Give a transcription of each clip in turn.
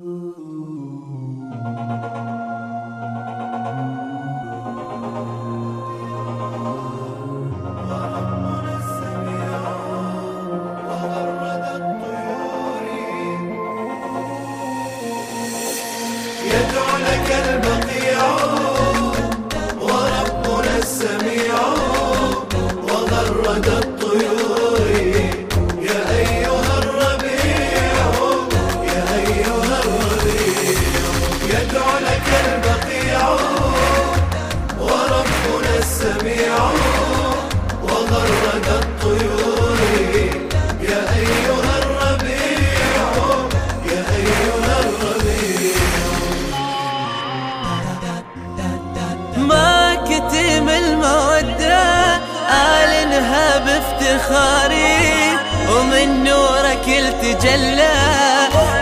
يدعو أعلنها بافتخاري ومن نورك التجلى.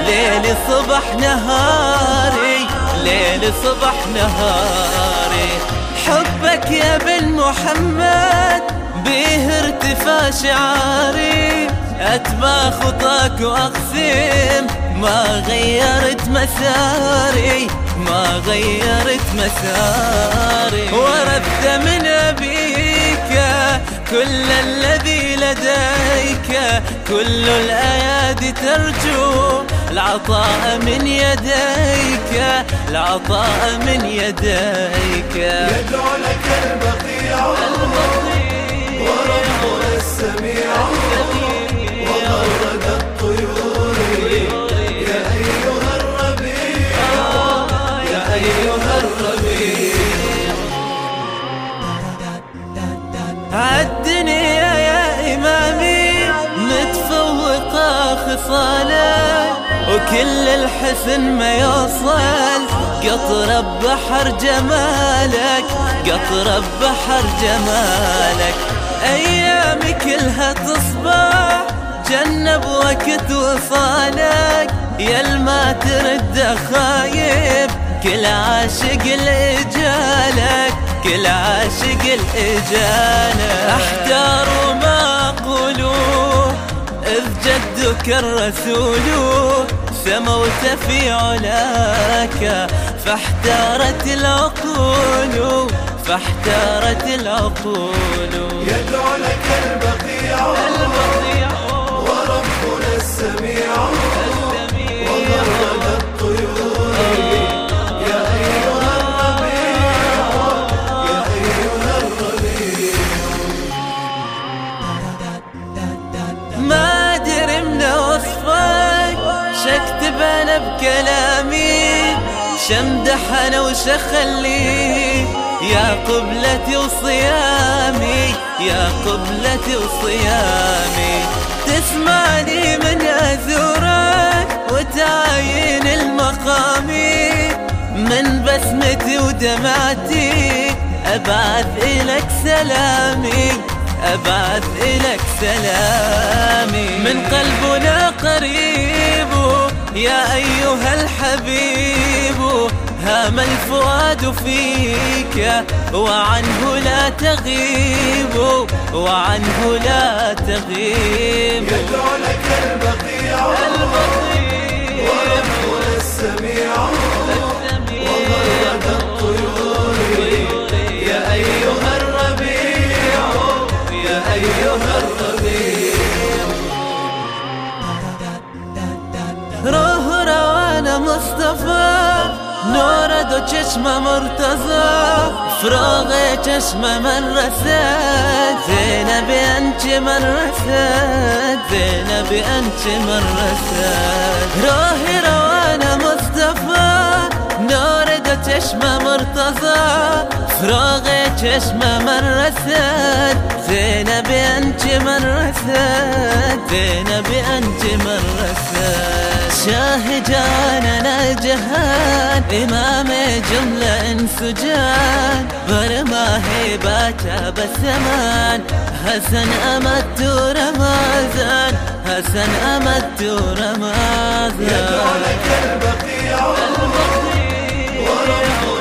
ليل صبح نهاري ليل صبح نهاري. حبك يا بن محمد به ارتفاع شعاري. أتبع خطاك وأقسم ما غيرت مساري ما غيرت مساري. ورثت من أبيك كل الذي لديك كل الأيادي ترجو. العطاء من يديك العطاء من يديك. يدعو لك البقيع وربنا السميع. وكل الحسن ما يوصل. قطر بحر جمالك قطر بحر جمالك. أيامي كلها تصبح جنب وقت وصالك يا الما ترد خايب كل عاشق الإجالك كل عاشق الإجالة أحتار وما أقوله إذ جدك الرسول. سموت في علاك فاحتارت العقول فاحتارت العقول. يدعو لك البقيع. وربنا السميع. أنا بكلامي شمدح أنا وشخلي يا قبلتي وصيامي يا قبلتي وصيامي. تسمعني من أزورك وتعاين المقامي. من بسمتي ودمعتي أبعث الك سلامي. أبعث إلك سلامي. من قلبنا قريب يا أيها الحبيب هام الفؤاد فيك وعنه لا تغيب وعنه لا تغيب. يدعو لك نور دو چشم مرتضى فراغ چشم من رسد زینب انچ من رسد زینب انچ من رسد راه روان مصطفى دو چشم مرتضى فراغ چشم من رسد زینب انچ من رسد زینب انچ من رسد شاه جاننا جهان إمام جملة إنس جان. برما هيبات بسمان حسن أمد رمازان حسن أمد رمازان Lord.